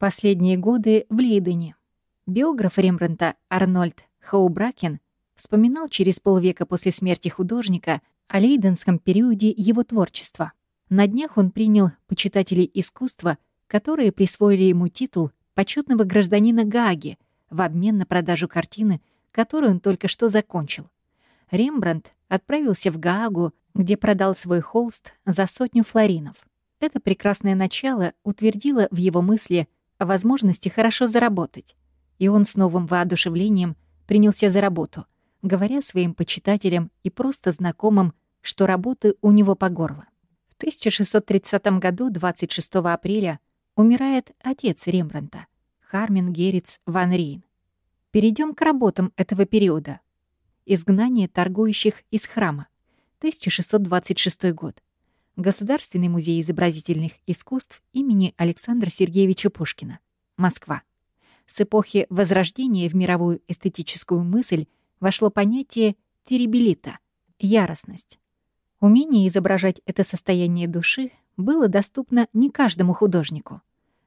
Последние годы в Лейдене. Биограф Рембрандта Арнольд Хаубракен вспоминал через полвека после смерти художника о лейденском периоде его творчества. На днях он принял почитателей искусства, которые присвоили ему титул почетного гражданина Гааги в обмен на продажу картины, которую он только что закончил. Рембрандт отправился в Гаагу, где продал свой холст за сотню флоринов. Это прекрасное начало утвердило в его мысли возможности хорошо заработать, и он с новым воодушевлением принялся за работу, говоря своим почитателям и просто знакомым, что работы у него по горло. В 1630 году, 26 апреля, умирает отец Рембранта, Хармин Гериц ван Рейн. Перейдем к работам этого периода. Изгнание торгующих из храма, 1626 год. Государственный музей изобразительных искусств имени Александра Сергеевича Пушкина, Москва. С эпохи Возрождения в мировую эстетическую мысль вошло понятие теребелита — яростность. Умение изображать это состояние души было доступно не каждому художнику.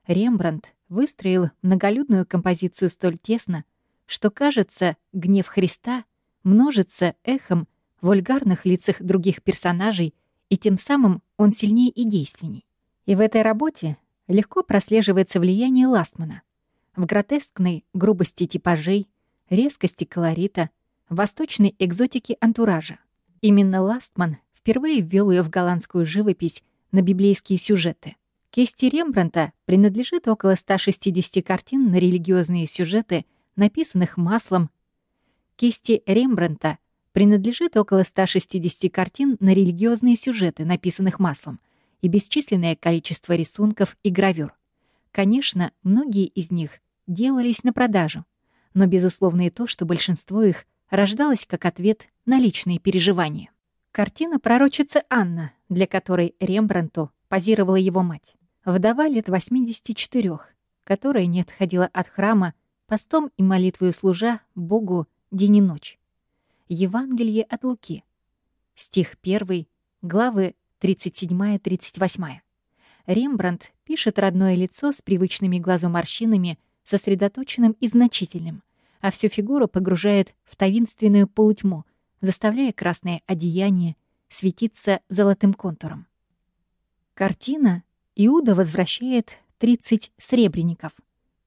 Рембрандт выстроил многолюдную композицию столь тесно, что, кажется, гнев Христа множится эхом в вульгарных лицах других персонажей, и тем самым он сильнее и действенней. И в этой работе легко прослеживается влияние Ластмана. В гротескной грубости типажей, резкости колорита, восточной экзотике антуража. Именно Ластман впервые ввел ее в голландскую живопись на библейские сюжеты. Кисти Рембранта принадлежит около 160 картин на религиозные сюжеты, написанных маслом. Кисти Рембранта принадлежит около 160 картин на религиозные сюжеты, написанных маслом, и бесчисленное количество рисунков и гравюр. Конечно, многие из них делались на продажу, но безусловно и то, что большинство их рождалось как ответ на личные переживания. Картина пророчица Анна, для которой Рембрандту позировала его мать вдова лет 84, которая не отходила от храма, постом и молитвою служа Богу день и ночь. Евангелие от Луки. Стих 1, главы 37-38. Рембрандт пишет родное лицо с привычными глазу морщинами, сосредоточенным и значительным, а всю фигуру погружает в таинственную полутьму, заставляя красное одеяние светиться золотым контуром. Картина Иуда возвращает 30 сребреников.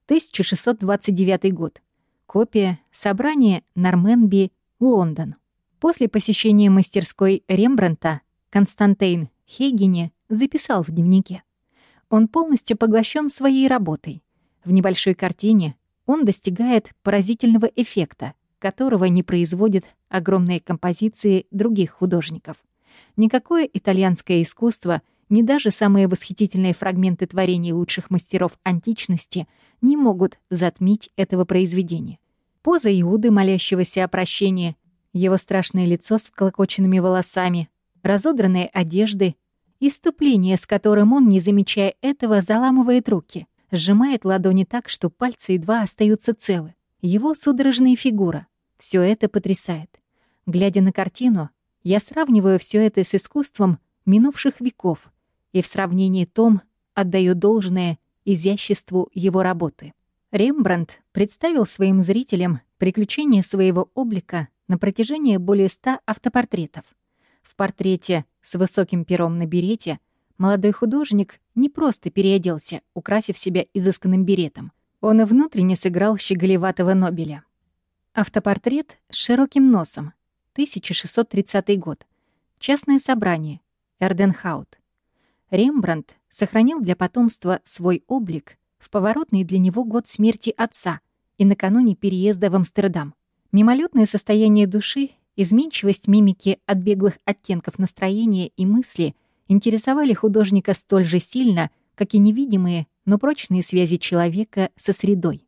1629 год. Копия. Собрание Норменби, Лондон. После посещения мастерской Рембранта Константейн Хейгене записал в дневнике. Он полностью поглощен своей работой. В небольшой картине он достигает поразительного эффекта, которого не производят огромные композиции других художников. Никакое итальянское искусство — ни даже самые восхитительные фрагменты творений лучших мастеров античности не могут затмить этого произведения. Поза Иуды, молящегося о прощении, его страшное лицо с вклокоченными волосами, разодранные одежды, иступление, с которым он, не замечая этого, заламывает руки, сжимает ладони так, что пальцы едва остаются целы. Его судорожная фигура. Все это потрясает. Глядя на картину, я сравниваю все это с искусством минувших веков, и в сравнении том отдает должное изяществу его работы. Рембрандт представил своим зрителям приключения своего облика на протяжении более ста автопортретов. В портрете с высоким пером на берете молодой художник не просто переоделся, украсив себя изысканным беретом. Он и внутренне сыграл щеголеватого Нобеля. Автопортрет с широким носом. 1630 год. Частное собрание. Эрденхаут. Рембрандт сохранил для потомства свой облик в поворотный для него год смерти отца и накануне переезда в Амстердам. Мимолетное состояние души, изменчивость мимики от беглых оттенков настроения и мысли интересовали художника столь же сильно, как и невидимые, но прочные связи человека со средой.